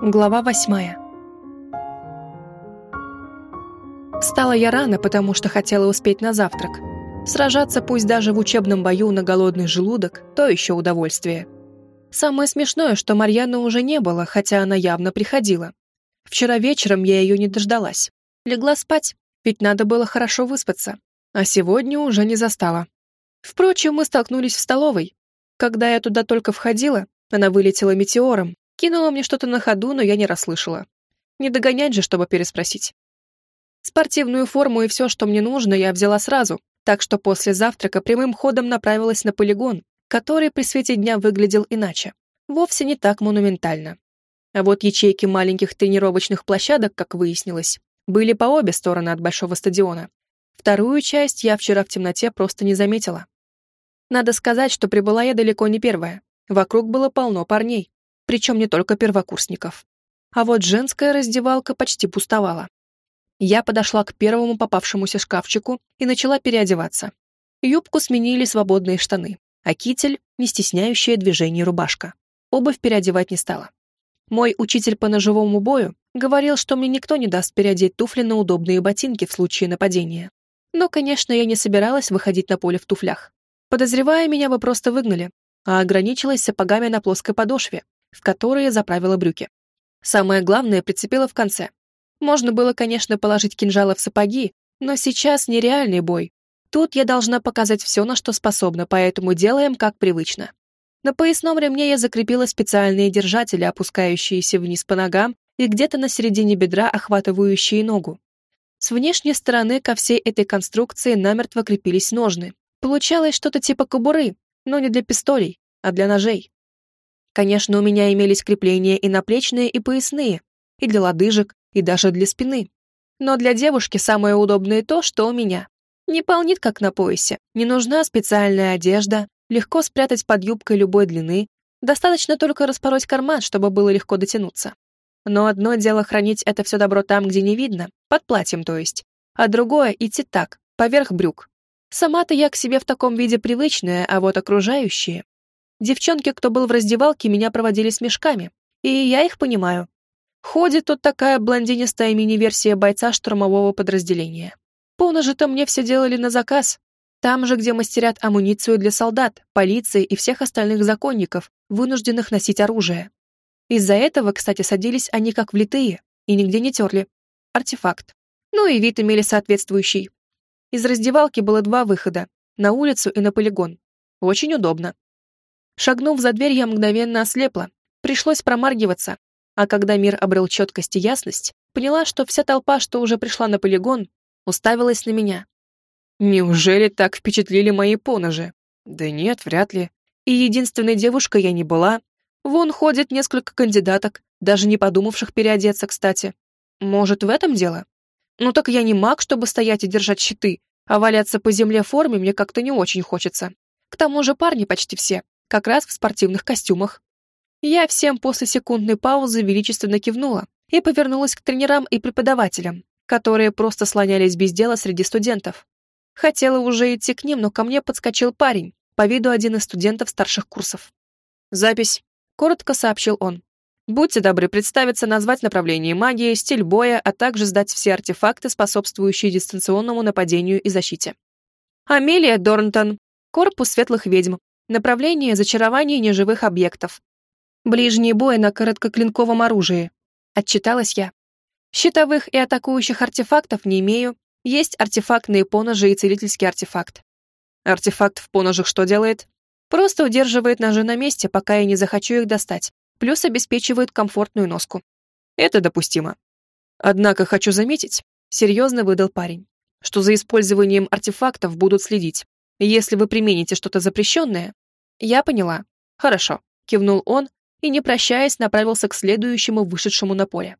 Глава восьмая. Встала я рано, потому что хотела успеть на завтрак. Сражаться пусть даже в учебном бою на голодный желудок – то еще удовольствие. Самое смешное, что Марьяны уже не было, хотя она явно приходила. Вчера вечером я ее не дождалась. Легла спать, ведь надо было хорошо выспаться. А сегодня уже не застала. Впрочем, мы столкнулись в столовой. Когда я туда только входила, она вылетела метеором, Кинула мне что-то на ходу, но я не расслышала. Не догонять же, чтобы переспросить. Спортивную форму и все, что мне нужно, я взяла сразу, так что после завтрака прямым ходом направилась на полигон, который при свете дня выглядел иначе. Вовсе не так монументально. А вот ячейки маленьких тренировочных площадок, как выяснилось, были по обе стороны от большого стадиона. Вторую часть я вчера в темноте просто не заметила. Надо сказать, что прибыла я далеко не первая. Вокруг было полно парней причем не только первокурсников. А вот женская раздевалка почти пустовала. Я подошла к первому попавшемуся шкафчику и начала переодеваться. Юбку сменили свободные штаны, а китель — не стесняющая движение рубашка. Обувь переодевать не стала. Мой учитель по ножевому бою говорил, что мне никто не даст переодеть туфли на удобные ботинки в случае нападения. Но, конечно, я не собиралась выходить на поле в туфлях. Подозревая, меня бы просто выгнали, а ограничилась сапогами на плоской подошве, в которые заправила брюки. Самое главное прицепила в конце. Можно было, конечно, положить кинжалы в сапоги, но сейчас нереальный бой. Тут я должна показать все, на что способна, поэтому делаем как привычно. На поясном ремне я закрепила специальные держатели, опускающиеся вниз по ногам и где-то на середине бедра, охватывающие ногу. С внешней стороны ко всей этой конструкции намертво крепились ножны. Получалось что-то типа кобуры, но не для пистолей, а для ножей. Конечно, у меня имелись крепления и наплечные, и поясные, и для лодыжек, и даже для спины. Но для девушки самое удобное то, что у меня. Не полнит, как на поясе, не нужна специальная одежда, легко спрятать под юбкой любой длины, достаточно только распороть карман, чтобы было легко дотянуться. Но одно дело хранить это все добро там, где не видно, под платьем то есть, а другое — идти так, поверх брюк. Сама-то я к себе в таком виде привычная, а вот окружающие Девчонки, кто был в раздевалке, меня проводили с мешками, и я их понимаю. Ходит тут такая блондинистая мини-версия бойца штурмового подразделения. Поножи-то мне все делали на заказ. Там же, где мастерят амуницию для солдат, полиции и всех остальных законников, вынужденных носить оружие. Из-за этого, кстати, садились они как влитые и нигде не терли. Артефакт. Ну и вид имели соответствующий. Из раздевалки было два выхода — на улицу и на полигон. Очень удобно. Шагнув за дверь, я мгновенно ослепла. Пришлось промаргиваться. А когда мир обрел четкость и ясность, поняла, что вся толпа, что уже пришла на полигон, уставилась на меня. Неужели так впечатлили мои поножи? Да нет, вряд ли. И единственной девушкой я не была. Вон ходит несколько кандидаток, даже не подумавших переодеться, кстати. Может, в этом дело? Ну так я не маг, чтобы стоять и держать щиты, а валяться по земле в форме мне как-то не очень хочется. К тому же парни почти все, как раз в спортивных костюмах. Я всем после секундной паузы величественно кивнула и повернулась к тренерам и преподавателям, которые просто слонялись без дела среди студентов. Хотела уже идти к ним, но ко мне подскочил парень, по виду один из студентов старших курсов. «Запись», — коротко сообщил он. «Будьте добры представиться, назвать направление магии, стиль боя, а также сдать все артефакты, способствующие дистанционному нападению и защите». Амелия Дорнтон, корпус светлых ведьм, Направление зачарования неживых объектов. Ближний бой на короткоклинковом оружии. Отчиталась я. Щитовых и атакующих артефактов не имею. Есть артефактные поножи и целительский артефакт. Артефакт в поножах что делает? Просто удерживает ножи на месте, пока я не захочу их достать. Плюс обеспечивает комфортную носку. Это допустимо. Однако хочу заметить, серьезно выдал парень, что за использованием артефактов будут следить. Если вы примените что-то запрещенное, «Я поняла. Хорошо», — кивнул он и, не прощаясь, направился к следующему вышедшему на поле.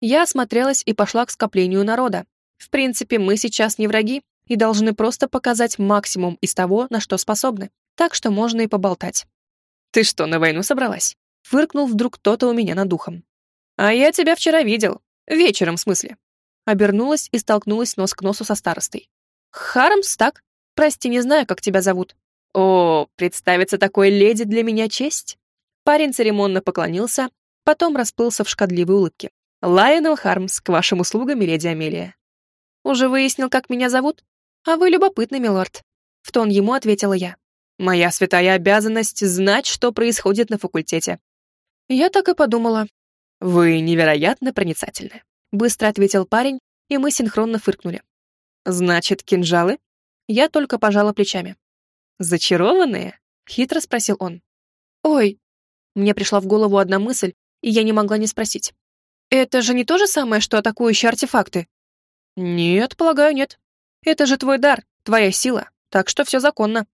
Я осмотрелась и пошла к скоплению народа. В принципе, мы сейчас не враги и должны просто показать максимум из того, на что способны, так что можно и поболтать. «Ты что, на войну собралась?» — фыркнул вдруг кто-то у меня над духом. «А я тебя вчера видел. Вечером, в смысле». Обернулась и столкнулась нос к носу со старостой. «Хармс, так? Прости, не знаю, как тебя зовут. О, представиться такой леди для меня честь. Парень церемонно поклонился, Потом расплылся в шкодливой улыбке. «Лайонел Хармс, к вашим услугам, миледи Амелия». «Уже выяснил, как меня зовут? А вы любопытный, милорд». В тон ему ответила я. «Моя святая обязанность знать, что происходит на факультете». Я так и подумала. «Вы невероятно проницательны», — быстро ответил парень, и мы синхронно фыркнули. «Значит, кинжалы?» Я только пожала плечами. «Зачарованные?» — хитро спросил он. «Ой!» Мне пришла в голову одна мысль, и я не могла не спросить. «Это же не то же самое, что атакующие артефакты?» «Нет, полагаю, нет. Это же твой дар, твоя сила, так что все законно.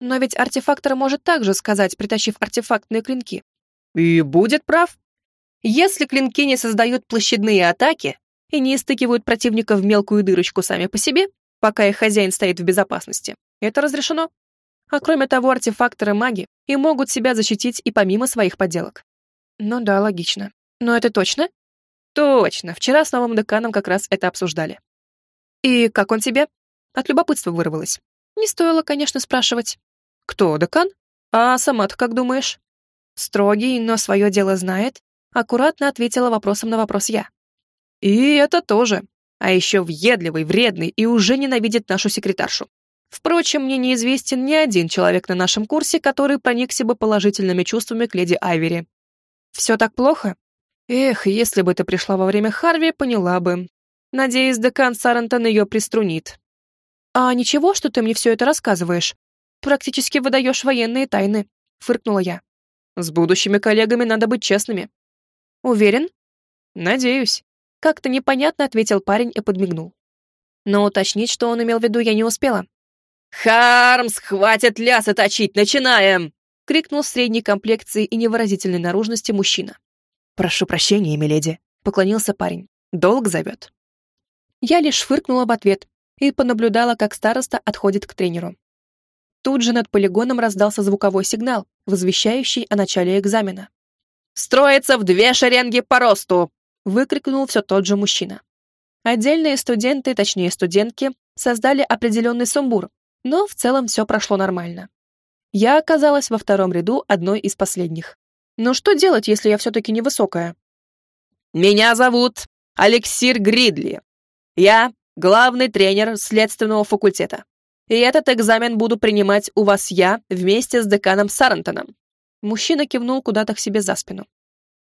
Но ведь артефактор может также сказать, притащив артефактные клинки. И будет прав. Если клинки не создают площадные атаки и не истыкивают противника в мелкую дырочку сами по себе, пока их хозяин стоит в безопасности, это разрешено. А кроме того, артефакторы маги и могут себя защитить и помимо своих поделок. Ну да, логично. Но это точно? Точно. Вчера с новым деканом как раз это обсуждали. И как он тебе? От любопытства вырвалось. Не стоило, конечно, спрашивать. Кто, декан? А сама-то как думаешь? Строгий, но свое дело знает. Аккуратно ответила вопросом на вопрос я. И это тоже. А еще въедливый, вредный и уже ненавидит нашу секретаршу. Впрочем, мне неизвестен ни один человек на нашем курсе, который проникся бы положительными чувствами к леди Айвери. Все так плохо? Эх, если бы ты пришла во время Харви, поняла бы. Надеюсь, декан Сарантон ее приструнит. А ничего, что ты мне все это рассказываешь? Практически выдаешь военные тайны, фыркнула я. С будущими коллегами надо быть честными. Уверен? Надеюсь. Как-то непонятно ответил парень и подмигнул. Но уточнить, что он имел в виду, я не успела. «Хармс, хватит лясы точить, начинаем!» — крикнул средней комплекции и невыразительной наружности мужчина. «Прошу прощения, миледи», — поклонился парень. «Долг зовет». Я лишь фыркнула в ответ и понаблюдала, как староста отходит к тренеру. Тут же над полигоном раздался звуковой сигнал, возвещающий о начале экзамена. «Строится в две шеренги по росту!» — выкрикнул все тот же мужчина. Отдельные студенты, точнее студентки, создали определенный сумбур, но в целом все прошло нормально. Я оказалась во втором ряду одной из последних. Но что делать, если я все-таки невысокая? «Меня зовут Алексир Гридли. Я главный тренер следственного факультета. И этот экзамен буду принимать у вас я вместе с деканом Сарантоном». Мужчина кивнул куда-то к себе за спину.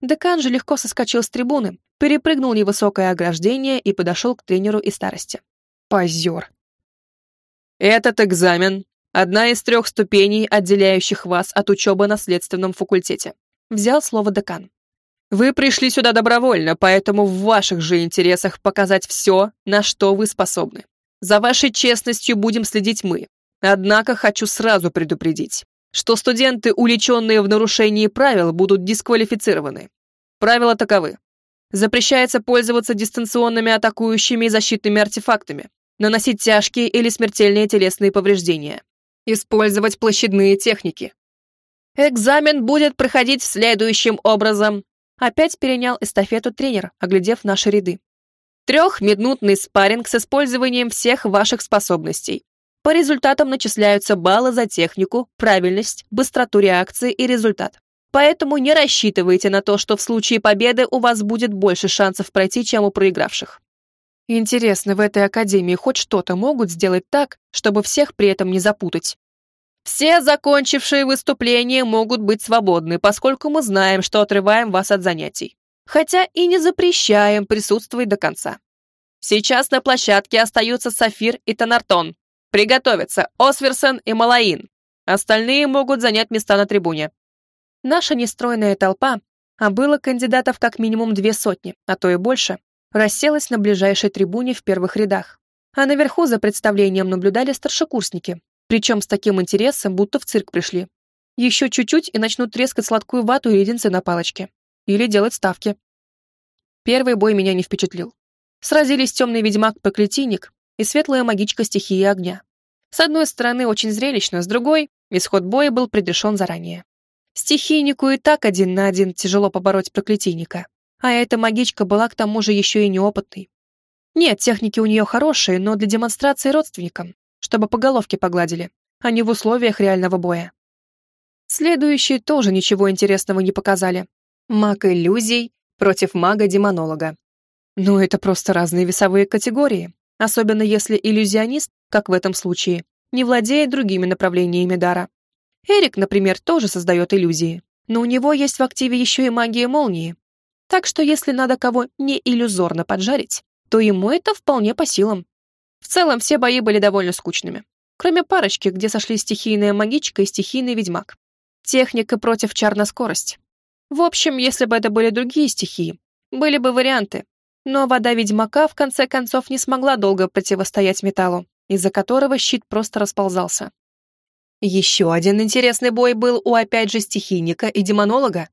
Декан же легко соскочил с трибуны, перепрыгнул невысокое ограждение и подошел к тренеру и старости. Позер. Этот экзамен — одна из трех ступеней, отделяющих вас от учебы на следственном факультете. Взял слово декан. Вы пришли сюда добровольно, поэтому в ваших же интересах показать все, на что вы способны. За вашей честностью будем следить мы. Однако хочу сразу предупредить, что студенты, уличенные в нарушении правил, будут дисквалифицированы. Правила таковы. Запрещается пользоваться дистанционными атакующими и защитными артефактами, наносить тяжкие или смертельные телесные повреждения, использовать площадные техники. Экзамен будет проходить следующим образом. Опять перенял эстафету тренер, оглядев наши ряды. Трехминутный спарринг с использованием всех ваших способностей. По результатам начисляются баллы за технику, правильность, быстроту реакции и результат. Поэтому не рассчитывайте на то, что в случае победы у вас будет больше шансов пройти, чем у проигравших. Интересно, в этой академии хоть что-то могут сделать так, чтобы всех при этом не запутать? Все закончившие выступление могут быть свободны, поскольку мы знаем, что отрываем вас от занятий. Хотя и не запрещаем присутствовать до конца. Сейчас на площадке остаются Сафир и Тонартон. Приготовиться Осверсон и Малаин. Остальные могут занять места на трибуне. Наша нестройная толпа, а было кандидатов как минимум две сотни, а то и больше, расселась на ближайшей трибуне в первых рядах. А наверху за представлением наблюдали старшекурсники, причем с таким интересом, будто в цирк пришли. Еще чуть-чуть и начнут трескать сладкую вату и леденцы на палочке. Или делать ставки. Первый бой меня не впечатлил. Сразились темный ведьмак-проклятийник и светлая магичка стихии огня. С одной стороны, очень зрелищно, с другой, исход боя был предрешен заранее. Стихийнику и так один на один тяжело побороть проклятийника. А эта магичка была к тому же еще и неопытной. Нет, техники у нее хорошие, но для демонстрации родственникам, чтобы по головке погладили, а не в условиях реального боя. Следующие тоже ничего интересного не показали. Маг иллюзий против мага-демонолога. Ну, это просто разные весовые категории, особенно если иллюзионист, как в этом случае, не владеет другими направлениями дара. Эрик, например, тоже создает иллюзии, но у него есть в активе еще и магия молнии. Так что если надо кого не иллюзорно поджарить, то ему это вполне по силам. В целом, все бои были довольно скучными. Кроме парочки, где сошли стихийная магичка и стихийный ведьмак. Техника против чар на скорость. В общем, если бы это были другие стихии, были бы варианты. Но вода ведьмака в конце концов не смогла долго противостоять металлу, из-за которого щит просто расползался. Еще один интересный бой был у опять же стихийника и демонолога.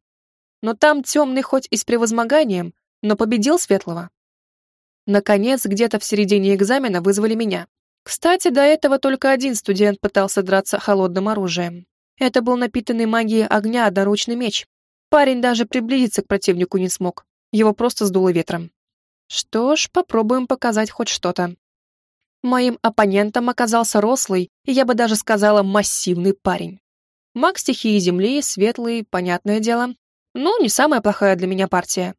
Но там темный хоть и с превозмоганием, но победил светлого. Наконец, где-то в середине экзамена вызвали меня. Кстати, до этого только один студент пытался драться холодным оружием. Это был напитанный магией огня одноручный меч. Парень даже приблизиться к противнику не смог. Его просто сдуло ветром. Что ж, попробуем показать хоть что-то. Моим оппонентом оказался рослый, и я бы даже сказала, массивный парень. Маг стихии Земли, светлый, понятное дело. Ну, не самая плохая для меня партия.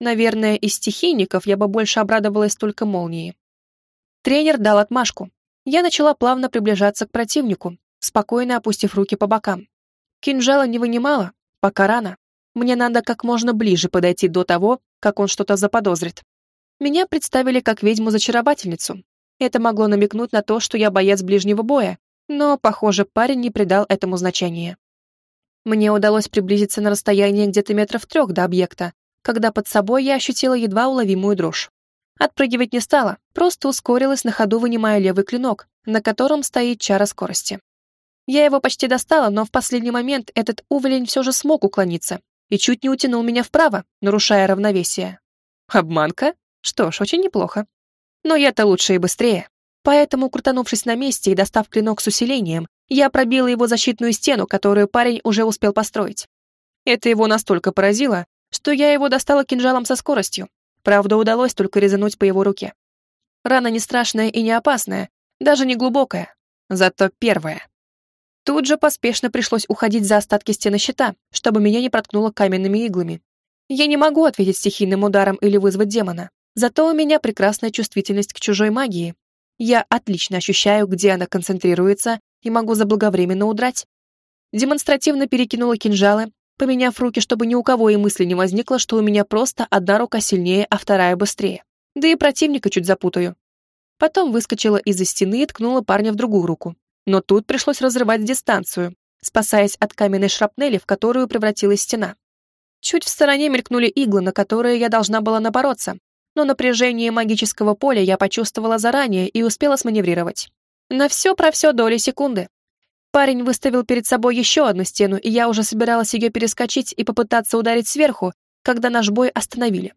Наверное, из стихийников я бы больше обрадовалась только молнии. Тренер дал отмашку. Я начала плавно приближаться к противнику, спокойно опустив руки по бокам. Кинжала не вынимала, пока рано. Мне надо как можно ближе подойти до того, как он что-то заподозрит. Меня представили как ведьму-зачаровательницу, это могло намекнуть на то, что я боец ближнего боя, но, похоже, парень не придал этому значения. Мне удалось приблизиться на расстояние где-то метров трех до объекта, когда под собой я ощутила едва уловимую дрожь. Отпрыгивать не стала, просто ускорилась на ходу, вынимая левый клинок, на котором стоит чара скорости. Я его почти достала, но в последний момент этот уволень все же смог уклониться и чуть не утянул меня вправо, нарушая равновесие. Обманка? Что ж, очень неплохо. Но я-то лучше и быстрее. Поэтому, крутанувшись на месте и достав клинок с усилением, я пробила его защитную стену, которую парень уже успел построить. Это его настолько поразило, что я его достала кинжалом со скоростью. Правда, удалось только резануть по его руке. Рана не страшная и не опасная, даже не глубокая, зато первая. Тут же поспешно пришлось уходить за остатки стены щита, чтобы меня не проткнуло каменными иглами. Я не могу ответить стихийным ударом или вызвать демона, Зато у меня прекрасная чувствительность к чужой магии. Я отлично ощущаю, где она концентрируется, и могу заблаговременно удрать. Демонстративно перекинула кинжалы, поменяв руки, чтобы ни у кого и мысли не возникло, что у меня просто одна рука сильнее, а вторая быстрее. Да и противника чуть запутаю. Потом выскочила из-за стены и ткнула парня в другую руку. Но тут пришлось разрывать дистанцию, спасаясь от каменной шрапнели, в которую превратилась стена. Чуть в стороне мелькнули иглы, на которые я должна была напороться, но напряжение магического поля я почувствовала заранее и успела сманеврировать. На все про все доли секунды. Парень выставил перед собой еще одну стену, и я уже собиралась ее перескочить и попытаться ударить сверху, когда наш бой остановили.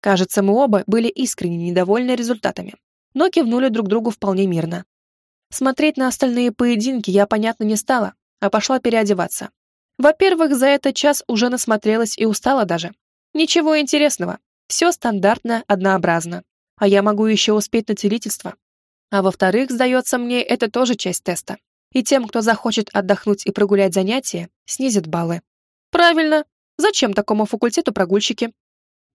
Кажется, мы оба были искренне недовольны результатами, но кивнули друг другу вполне мирно. Смотреть на остальные поединки я, понятно, не стала, а пошла переодеваться. Во-первых, за этот час уже насмотрелась и устала даже. Ничего интересного, все стандартно, однообразно. А я могу еще успеть на целительство. А во-вторых, сдается мне, это тоже часть теста. И тем, кто захочет отдохнуть и прогулять занятия, снизит баллы. Правильно. Зачем такому факультету прогульщики?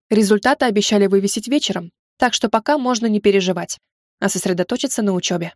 Результаты обещали вывесить вечером, так что пока можно не переживать, а сосредоточиться на учебе.